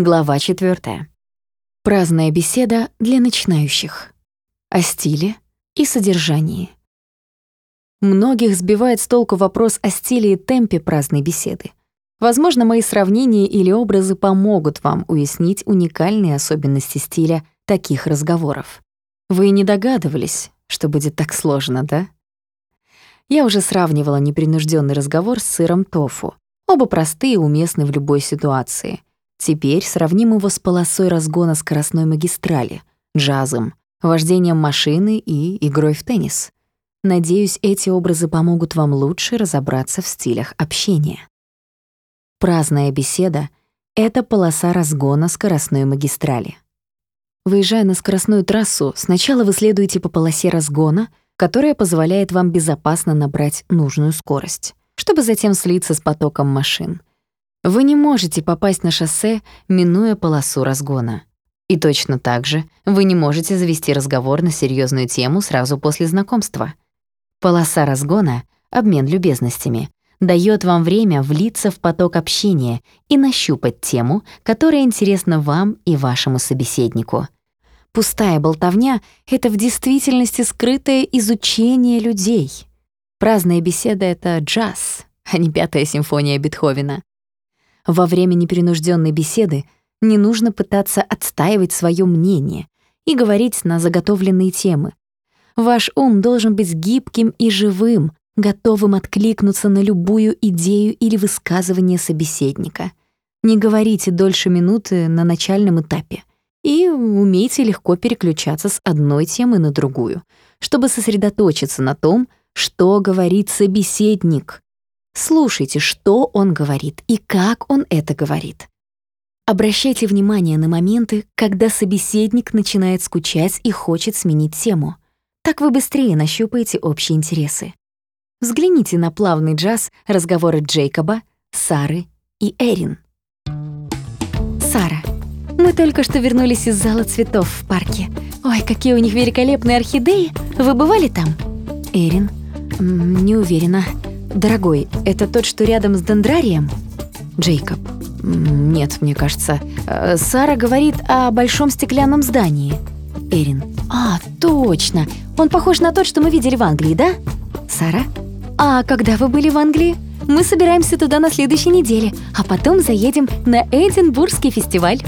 Глава 4. Праздная беседа для начинающих. О стиле и содержании. Многих сбивает с толку вопрос о стиле и темпе праздной беседы. Возможно, мои сравнения или образы помогут вам уяснить уникальные особенности стиля таких разговоров. Вы не догадывались, что будет так сложно, да? Я уже сравнивала непринужденный разговор с сыром тофу. Оба простые и уместны в любой ситуации — Теперь сравним его с полосой разгона скоростной магистрали, джазом, вождением машины и игрой в теннис. Надеюсь, эти образы помогут вам лучше разобраться в стилях общения. Праздная беседа — это полоса разгона скоростной магистрали. Выезжая на скоростную трассу, сначала вы следуете по полосе разгона, которая позволяет вам безопасно набрать нужную скорость, чтобы затем слиться с потоком машин — вы не можете попасть на шоссе, минуя полосу разгона. И точно так же вы не можете завести разговор на серьезную тему сразу после знакомства. Полоса разгона — обмен любезностями — дает вам время влиться в поток общения и нащупать тему, которая интересна вам и вашему собеседнику. Пустая болтовня — это в действительности скрытое изучение людей. Праздная беседа — это джаз, а не пятая симфония Бетховена. Во время непринужденной беседы не нужно пытаться отстаивать свое мнение и говорить на заготовленные темы. Ваш ум должен быть гибким и живым, готовым откликнуться на любую идею или высказывание собеседника. Не говорите дольше минуты на начальном этапе и умейте легко переключаться с одной темы на другую, чтобы сосредоточиться на том, что говорит собеседник. Слушайте, что он говорит и как он это говорит. Обращайте внимание на моменты, когда собеседник начинает скучать и хочет сменить тему. Так вы быстрее нащупаете общие интересы. Взгляните на плавный джаз разговоры Джейкоба, Сары и Эрин. Сара. Мы только что вернулись из зала цветов в парке. Ой, какие у них великолепные орхидеи. Вы бывали там? Эрин. Не уверена. «Дорогой, это тот, что рядом с дендрарием?» Джейкоб. «Нет, мне кажется. Э, Сара говорит о большом стеклянном здании». Эрин. «А, точно. Он похож на тот, что мы видели в Англии, да?» Сара. «А когда вы были в Англии?» Мы собираемся туда на следующей неделе, а потом заедем на Эдинбургский фестиваль.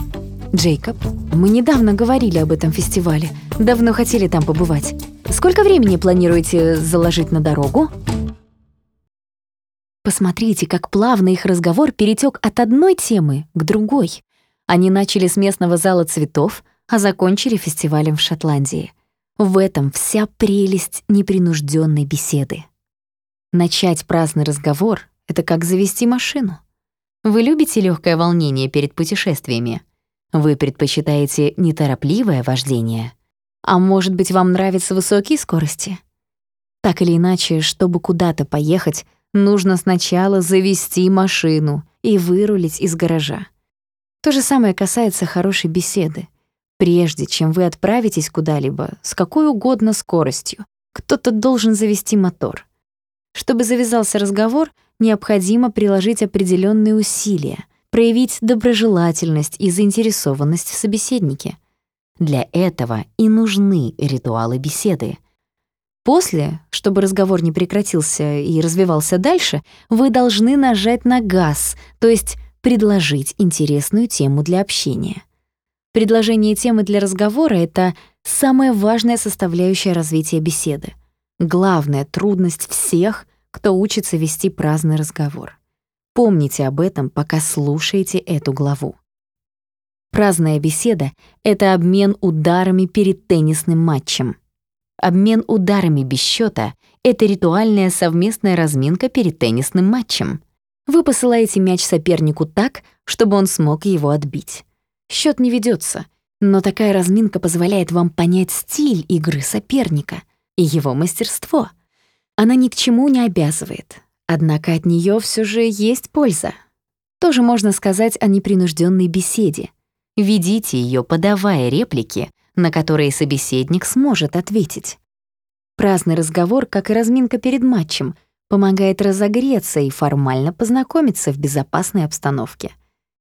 Джейкоб, мы недавно говорили об этом фестивале. Давно хотели там побывать. Сколько времени планируете заложить на дорогу? Посмотрите, как плавно их разговор перетек от одной темы к другой. Они начали с местного зала цветов, а закончили фестивалем в Шотландии. В этом вся прелесть непринужденной беседы. Начать праздный разговор — это как завести машину. Вы любите легкое волнение перед путешествиями? Вы предпочитаете неторопливое вождение? А может быть, вам нравятся высокие скорости? Так или иначе, чтобы куда-то поехать — Нужно сначала завести машину и вырулить из гаража. То же самое касается хорошей беседы. Прежде чем вы отправитесь куда-либо, с какой угодно скоростью, кто-то должен завести мотор. Чтобы завязался разговор, необходимо приложить определенные усилия, проявить доброжелательность и заинтересованность в собеседнике. Для этого и нужны ритуалы беседы — После, чтобы разговор не прекратился и развивался дальше, вы должны нажать на газ, то есть предложить интересную тему для общения. Предложение темы для разговора — это самая важная составляющая развития беседы. Главная трудность всех, кто учится вести праздный разговор. Помните об этом, пока слушаете эту главу. Праздная беседа — это обмен ударами перед теннисным матчем. Обмен ударами без счета — это ритуальная совместная разминка перед теннисным матчем. Вы посылаете мяч сопернику так, чтобы он смог его отбить. Счет не ведется, но такая разминка позволяет вам понять стиль игры соперника и его мастерство. Она ни к чему не обязывает, однако от нее все же есть польза. Тоже можно сказать о непринужденной беседе. Ведите ее, подавая реплики, на которые собеседник сможет ответить. Праздный разговор, как и разминка перед матчем, помогает разогреться и формально познакомиться в безопасной обстановке.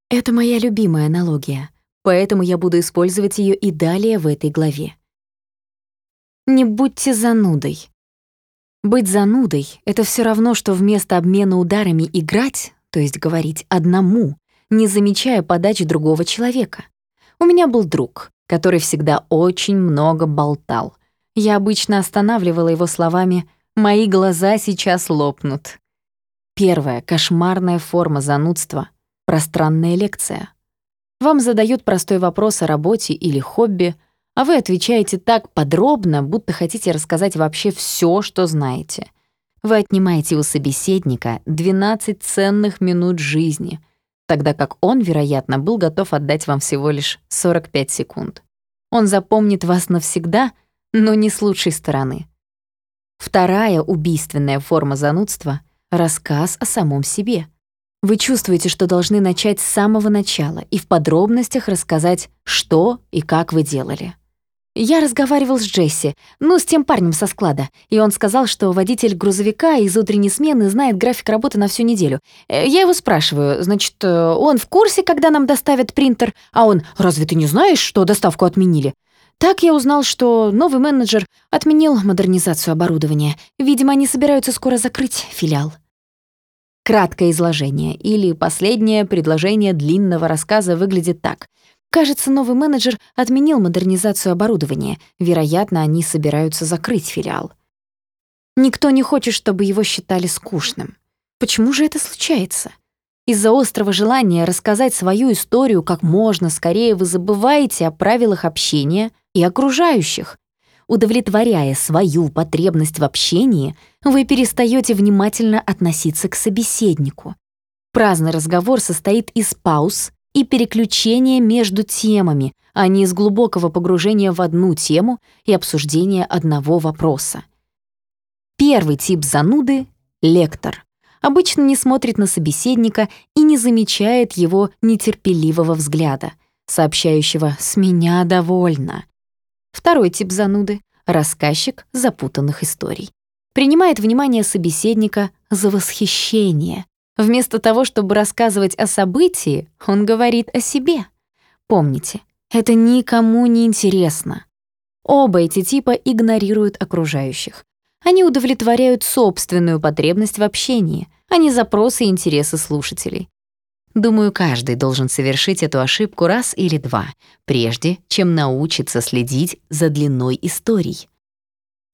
Это моя любимая аналогия, поэтому я буду использовать ее и далее в этой главе. Не будьте занудой. Быть занудой — это все равно, что вместо обмена ударами играть, то есть говорить одному, не замечая подачи другого человека. У меня был друг, который всегда очень много болтал. Я обычно останавливала его словами «Мои глаза сейчас лопнут». Первая кошмарная форма занудства — пространная лекция. Вам задают простой вопрос о работе или хобби, а вы отвечаете так подробно, будто хотите рассказать вообще все, что знаете. Вы отнимаете у собеседника 12 ценных минут жизни, тогда как он, вероятно, был готов отдать вам всего лишь 45 секунд. Он запомнит вас навсегда, но не с лучшей стороны. Вторая убийственная форма занудства — рассказ о самом себе. Вы чувствуете, что должны начать с самого начала и в подробностях рассказать, что и как вы делали. Я разговаривал с Джесси, ну, с тем парнем со склада, и он сказал, что водитель грузовика из утренней смены знает график работы на всю неделю. Э, я его спрашиваю, значит, э, он в курсе, когда нам доставят принтер, а он, разве ты не знаешь, что доставку отменили? Так я узнал, что новый менеджер отменил модернизацию оборудования. Видимо, они собираются скоро закрыть филиал. Краткое изложение или последнее предложение длинного рассказа выглядит так. Кажется, новый менеджер отменил модернизацию оборудования. Вероятно, они собираются закрыть филиал. Никто не хочет, чтобы его считали скучным. Почему же это случается? Из-за острого желания рассказать свою историю как можно скорее вы забываете о правилах общения и окружающих. Удовлетворяя свою потребность в общении, вы перестаете внимательно относиться к собеседнику. Праздный разговор состоит из пауз, и переключение между темами, а не из глубокого погружения в одну тему и обсуждения одного вопроса. Первый тип зануды — лектор. Обычно не смотрит на собеседника и не замечает его нетерпеливого взгляда, сообщающего «с меня довольно». Второй тип зануды — рассказчик запутанных историй. Принимает внимание собеседника за восхищение, Вместо того, чтобы рассказывать о событии, он говорит о себе. Помните, это никому не интересно. Оба эти типа игнорируют окружающих. Они удовлетворяют собственную потребность в общении, а не запросы и интересы слушателей. Думаю, каждый должен совершить эту ошибку раз или два, прежде чем научиться следить за длиной историй.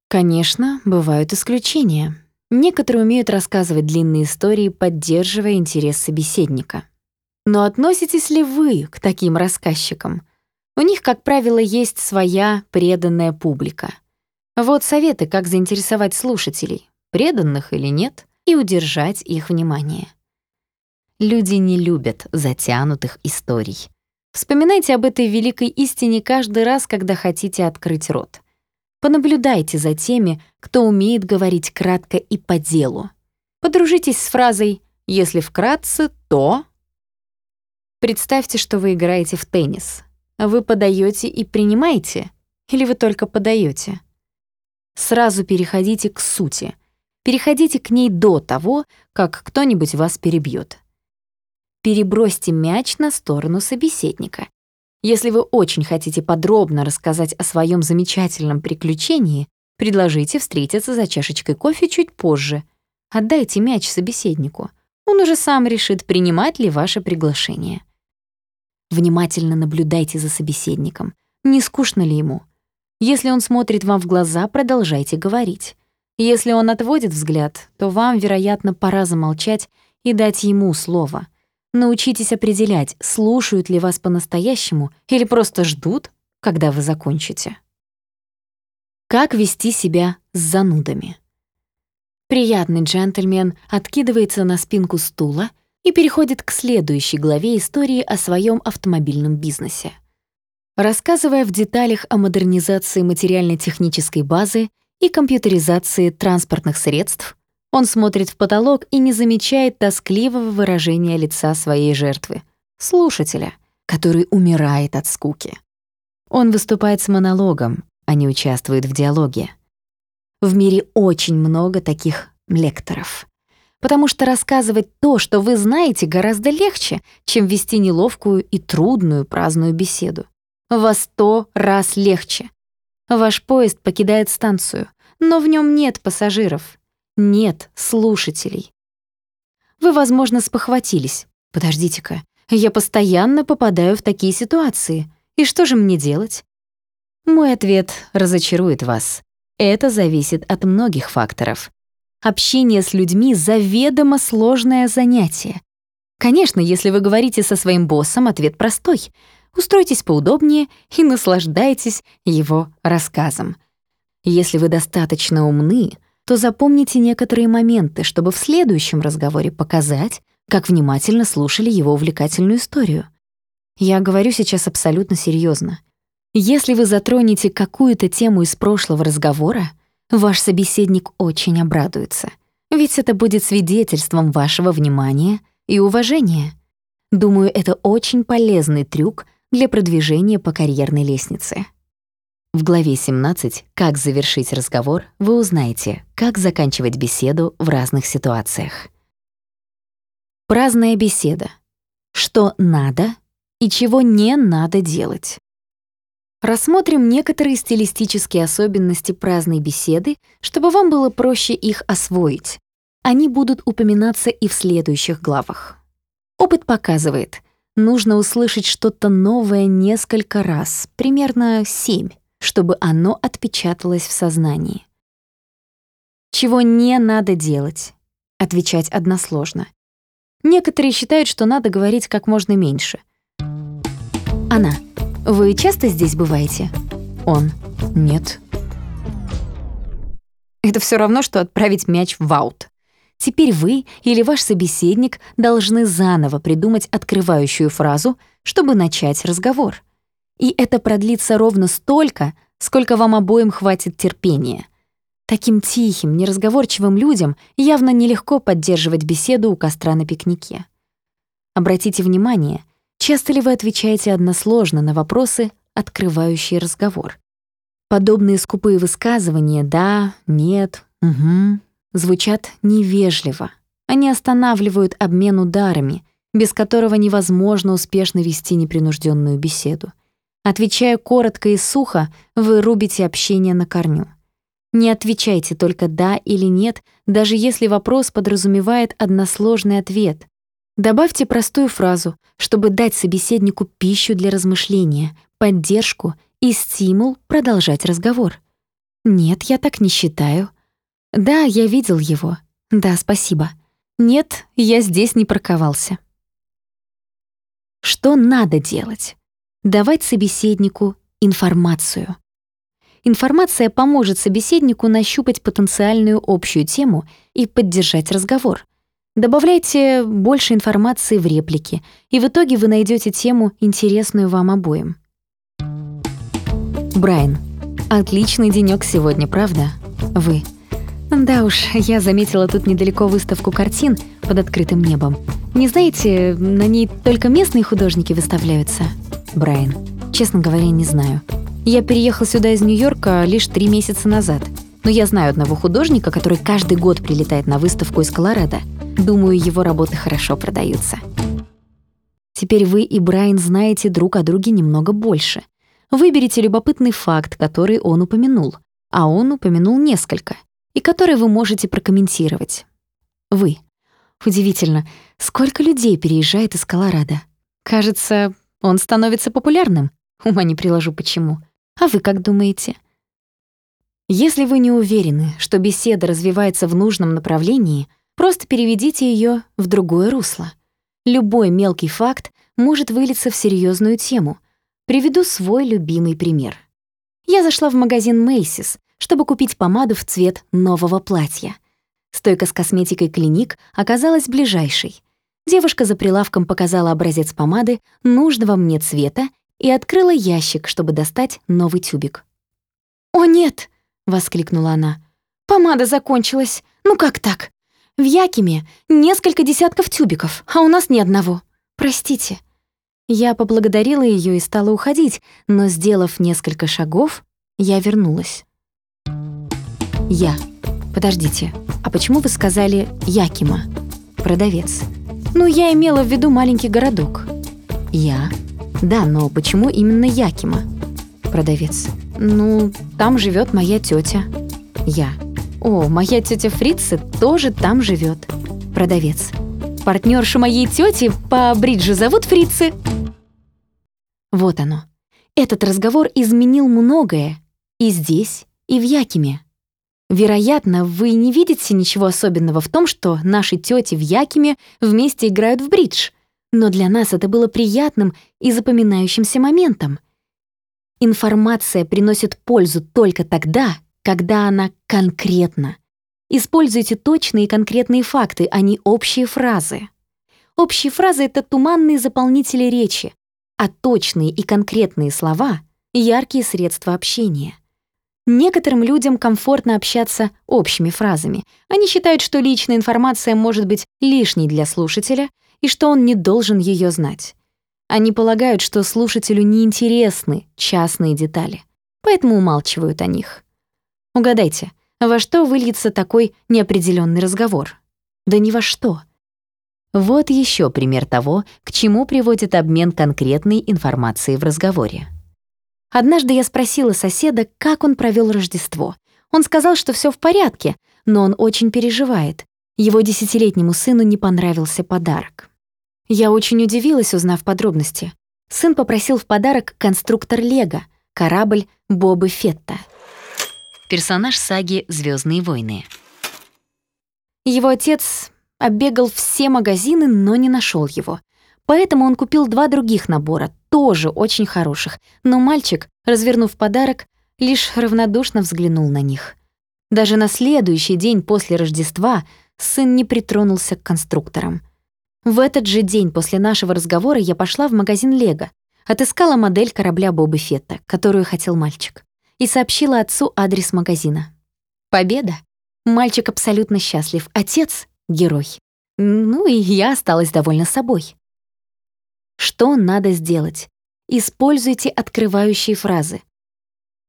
Конечно, бывают исключения. Некоторые умеют рассказывать длинные истории, поддерживая интерес собеседника. Но относитесь ли вы к таким рассказчикам? У них, как правило, есть своя преданная публика. Вот советы, как заинтересовать слушателей, преданных или нет, и удержать их внимание. Люди не любят затянутых историй. Вспоминайте об этой великой истине каждый раз, когда хотите открыть рот. Понаблюдайте за теми, кто умеет говорить кратко и по делу. Подружитесь с фразой «если вкратце, то...» Представьте, что вы играете в теннис. Вы подаете и принимаете? Или вы только подаете? Сразу переходите к сути. Переходите к ней до того, как кто-нибудь вас перебьет. Перебросьте мяч на сторону собеседника если вы очень хотите подробно рассказать о своем замечательном приключении, предложите встретиться за чашечкой кофе чуть позже. Отдайте мяч собеседнику. Он уже сам решит, принимать ли ваше приглашение. Внимательно наблюдайте за собеседником. Не скучно ли ему? Если он смотрит вам в глаза, продолжайте говорить. Если он отводит взгляд, то вам, вероятно, пора замолчать и дать ему слово — Научитесь определять, слушают ли вас по-настоящему или просто ждут, когда вы закончите. Как вести себя с занудами? Приятный джентльмен откидывается на спинку стула и переходит к следующей главе истории о своем автомобильном бизнесе. Рассказывая в деталях о модернизации материально-технической базы и компьютеризации транспортных средств, он смотрит в потолок и не замечает тоскливого выражения лица своей жертвы, слушателя, который умирает от скуки. Он выступает с монологом, а не участвует в диалоге. В мире очень много таких лекторов. потому что рассказывать то, что вы знаете, гораздо легче, чем вести неловкую и трудную праздную беседу. Во сто раз легче. Ваш поезд покидает станцию, но в нем нет пассажиров, нет слушателей. Вы, возможно, спохватились. Подождите-ка, я постоянно попадаю в такие ситуации. И что же мне делать? Мой ответ разочарует вас. Это зависит от многих факторов. Общение с людьми — заведомо сложное занятие. Конечно, если вы говорите со своим боссом, ответ простой. Устройтесь поудобнее и наслаждайтесь его рассказом. Если вы достаточно умны, то запомните некоторые моменты, чтобы в следующем разговоре показать, как внимательно слушали его увлекательную историю. Я говорю сейчас абсолютно серьезно. Если вы затронете какую-то тему из прошлого разговора, ваш собеседник очень обрадуется, ведь это будет свидетельством вашего внимания и уважения. Думаю, это очень полезный трюк для продвижения по карьерной лестнице. В главе 17 «Как завершить разговор» вы узнаете, как заканчивать беседу в разных ситуациях. Праздная беседа. Что надо и чего не надо делать. Рассмотрим некоторые стилистические особенности праздной беседы, чтобы вам было проще их освоить. Они будут упоминаться и в следующих главах. Опыт показывает, нужно услышать что-то новое несколько раз, примерно семь, чтобы оно отпечаталось в сознании. Чего не надо делать? Отвечать односложно. Некоторые считают, что надо говорить как можно меньше. Она. Вы часто здесь бываете? Он. Нет. Это все равно, что отправить мяч в аут. Теперь вы или ваш собеседник должны заново придумать открывающую фразу, чтобы начать разговор. И это продлится ровно столько, сколько вам обоим хватит терпения. Таким тихим, неразговорчивым людям явно нелегко поддерживать беседу у костра на пикнике. Обратите внимание — Часто ли вы отвечаете односложно на вопросы, открывающие разговор? Подобные скупые высказывания «да», «нет», «угу» звучат невежливо. Они останавливают обмен ударами, без которого невозможно успешно вести непринужденную беседу. Отвечая коротко и сухо, вы рубите общение на корню. Не отвечайте только «да» или «нет», даже если вопрос подразумевает односложный ответ. Добавьте простую фразу, чтобы дать собеседнику пищу для размышления, поддержку и стимул продолжать разговор. «Нет, я так не считаю». «Да, я видел его». «Да, спасибо». «Нет, я здесь не парковался». Что надо делать? Давать собеседнику информацию. Информация поможет собеседнику нащупать потенциальную общую тему и поддержать разговор — Добавляйте больше информации в реплики, и в итоге вы найдете тему, интересную вам обоим. Брайан. Отличный денёк сегодня, правда? Вы. Да уж, я заметила тут недалеко выставку картин под открытым небом. Не знаете, на ней только местные художники выставляются? Брайан. Честно говоря, не знаю. Я переехал сюда из Нью-Йорка лишь три месяца назад. Но я знаю одного художника, который каждый год прилетает на выставку из Колорадо — Думаю, его работы хорошо продаются. Теперь вы и Брайан знаете друг о друге немного больше. Выберите любопытный факт, который он упомянул, а он упомянул несколько, и который вы можете прокомментировать. Вы. Удивительно, сколько людей переезжает из Колорадо. Кажется, он становится популярным. Ума не приложу почему. А вы как думаете? Если вы не уверены, что беседа развивается в нужном направлении — Просто переведите ее в другое русло. Любой мелкий факт может вылиться в серьезную тему. Приведу свой любимый пример. Я зашла в магазин Macy's, чтобы купить помаду в цвет нового платья. Стойка с косметикой клиник оказалась ближайшей. Девушка за прилавком показала образец помады нужного мне цвета и открыла ящик, чтобы достать новый тюбик. «О, нет!» — воскликнула она. «Помада закончилась. Ну как так? В Якиме несколько десятков тюбиков, а у нас ни одного. Простите». Я поблагодарила ее и стала уходить, но, сделав несколько шагов, я вернулась. Я. Подождите, а почему вы сказали Якима? Продавец. Ну, я имела в виду маленький городок. Я. Да, но почему именно Якима? Продавец. Ну, там живет моя тетя. Я. О, моя тетя Фрицы тоже там живет. Продавец. Партнершу моей тети по бриджу зовут Фрицы. Вот оно. Этот разговор изменил многое и здесь, и в Якиме. Вероятно, вы не видите ничего особенного в том, что наши тети в Якиме вместе играют в бридж, но для нас это было приятным и запоминающимся моментом. Информация приносит пользу только тогда, когда она конкретна. Используйте точные и конкретные факты, а не общие фразы. Общие фразы — это туманные заполнители речи, а точные и конкретные слова — яркие средства общения. Некоторым людям комфортно общаться общими фразами. Они считают, что личная информация может быть лишней для слушателя и что он не должен ее знать. Они полагают, что слушателю неинтересны частные детали, поэтому умалчивают о них. Угадайте, во что выльется такой неопределенный разговор? Да ни во что. Вот еще пример того, к чему приводит обмен конкретной информацией в разговоре. Однажды я спросила соседа, как он провел Рождество. Он сказал, что все в порядке, но он очень переживает. Его десятилетнему сыну не понравился подарок. Я очень удивилась, узнав подробности. Сын попросил в подарок конструктор Лего, корабль Бобы Фетта. Персонаж саги Звездные войны». Его отец оббегал все магазины, но не нашел его. Поэтому он купил два других набора, тоже очень хороших, но мальчик, развернув подарок, лишь равнодушно взглянул на них. Даже на следующий день после Рождества сын не притронулся к конструкторам. В этот же день после нашего разговора я пошла в магазин «Лего», отыскала модель корабля Боба Фетта, которую хотел мальчик, и сообщила отцу адрес магазина. Победа! Мальчик абсолютно счастлив, отец — герой. Ну и я осталась довольна собой. Что надо сделать? Используйте открывающие фразы.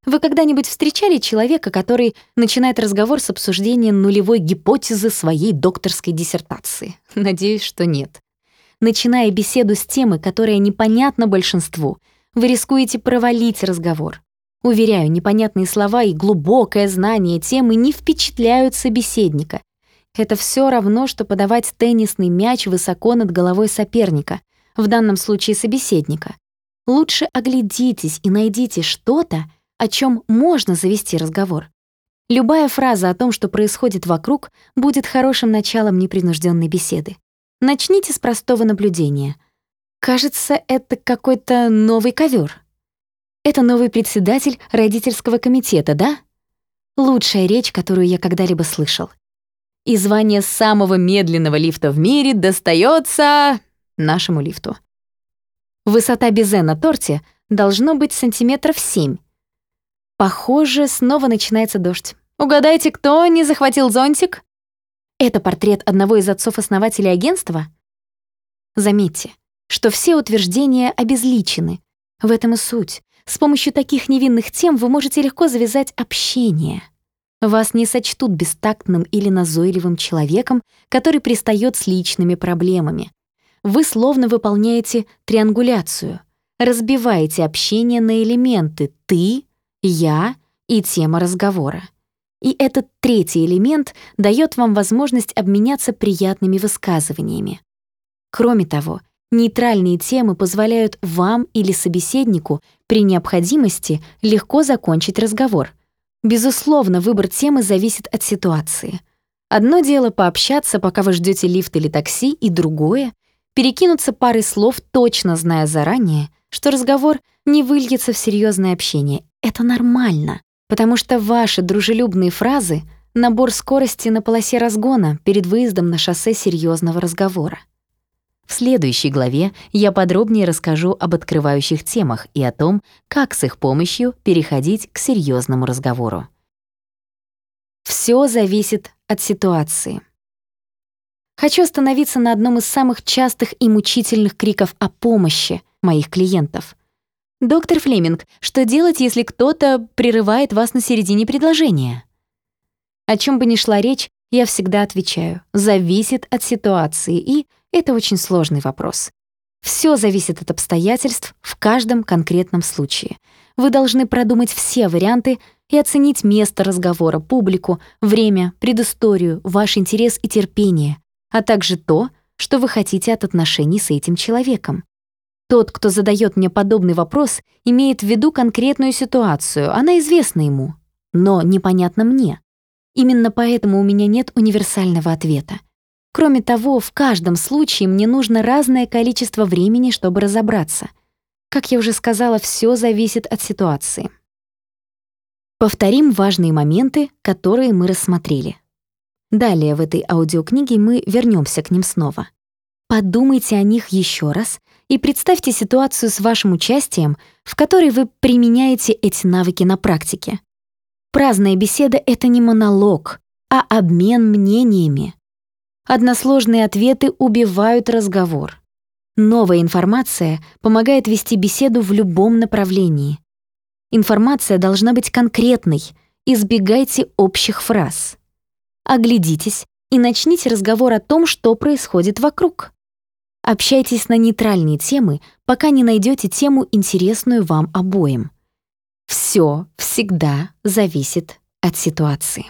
Вы когда-нибудь встречали человека, который начинает разговор с обсуждения нулевой гипотезы своей докторской диссертации? Надеюсь, что нет. Начиная беседу с темы, которая непонятна большинству, вы рискуете провалить разговор. Уверяю, непонятные слова и глубокое знание темы не впечатляют собеседника. Это все равно, что подавать теннисный мяч высоко над головой соперника — в данном случае собеседника, лучше оглядитесь и найдите что-то, о чем можно завести разговор. Любая фраза о том, что происходит вокруг, будет хорошим началом непринужденной беседы. Начните с простого наблюдения. Кажется, это какой-то новый ковер. Это новый председатель родительского комитета, да? Лучшая речь, которую я когда-либо слышал. И звание самого медленного лифта в мире достается нашему лифту. Высота безе на торте должно быть сантиметров семь. Похоже, снова начинается дождь. Угадайте, кто не захватил зонтик? Это портрет одного из отцов-основателей агентства? Заметьте, что все утверждения обезличены. В этом и суть. С помощью таких невинных тем вы можете легко завязать общение. Вас не сочтут бестактным или назойливым человеком, который пристает с личными проблемами вы словно выполняете триангуляцию, разбиваете общение на элементы «ты», «я» и тема разговора. И этот третий элемент дает вам возможность обменяться приятными высказываниями. Кроме того, нейтральные темы позволяют вам или собеседнику при необходимости легко закончить разговор. Безусловно, выбор темы зависит от ситуации. Одно дело пообщаться, пока вы ждете лифт или такси, и другое перекинуться парой слов, точно зная заранее, что разговор не выльется в серьезное общение. Это нормально, потому что ваши дружелюбные фразы — набор скорости на полосе разгона перед выездом на шоссе серьезного разговора. В следующей главе я подробнее расскажу об открывающих темах и о том, как с их помощью переходить к серьезному разговору. Все зависит от ситуации. Хочу остановиться на одном из самых частых и мучительных криков о помощи моих клиентов. «Доктор Флеминг, что делать, если кто-то прерывает вас на середине предложения?» О чем бы ни шла речь, я всегда отвечаю «зависит от ситуации», и это очень сложный вопрос. Все зависит от обстоятельств в каждом конкретном случае. Вы должны продумать все варианты и оценить место разговора, публику, время, предысторию, ваш интерес и терпение, а также то, что вы хотите от отношений с этим человеком. Тот, кто задает мне подобный вопрос, имеет в виду конкретную ситуацию, она известна ему, но непонятна мне. Именно поэтому у меня нет универсального ответа. Кроме того, в каждом случае мне нужно разное количество времени, чтобы разобраться. Как я уже сказала, все зависит от ситуации. Повторим важные моменты, которые мы рассмотрели. Далее в этой аудиокниге мы вернемся к ним снова. Подумайте о них еще раз и представьте ситуацию с вашим участием, в которой вы применяете эти навыки на практике. Праздная беседа — это не монолог, а обмен мнениями. Односложные ответы убивают разговор. Новая информация помогает вести беседу в любом направлении. Информация должна быть конкретной, избегайте общих фраз. Оглядитесь и начните разговор о том, что происходит вокруг. Общайтесь на нейтральные темы, пока не найдете тему, интересную вам обоим. Все всегда зависит от ситуации.